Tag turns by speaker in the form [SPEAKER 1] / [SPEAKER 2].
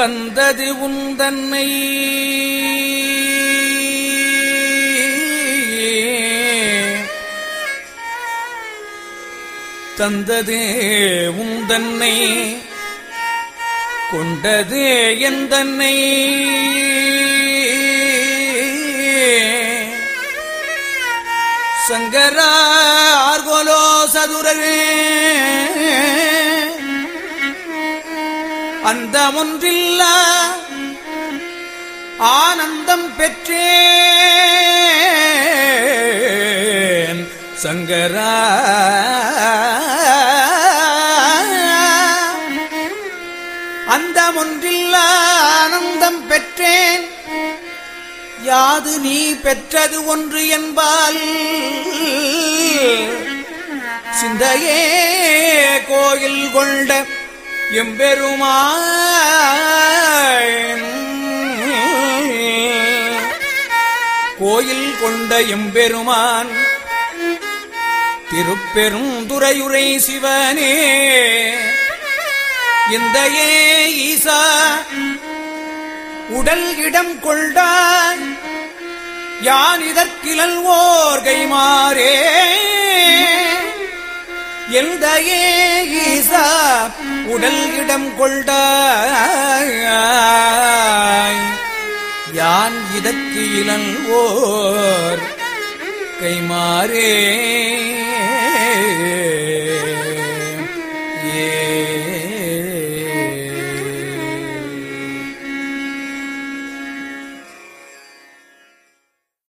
[SPEAKER 1] தந்தது உந்தன்னை தந்தது உந்தன்னை கொண்டது எந்தன்னை சங்கரா ஆர்கோலோ சதுரவே அந்த ஒன்றில்ல ஆனந்தம் பெற்றேன். சங்கரா. அந்த ஒன்றில்ல ஆனந்தம் பெற்றேன். யாது நீ பெற்றது ஒன்று என்பால் சிந்தையே கோயில் கொண்ட எம்பெருமான். கோயில் கொண்ட எம்பெருமான் திருப்பெரும் துறையுரை சிவனே. இந்த ஏ ஈசா உடல் இடம் கொண்டாய் யான் இதற்கிழல் ஓர்கை மாறே. எந்த ஏ உடல் இடம் கொண்டாய் யான் இதற்கு இளன் ஓர் கைமாறே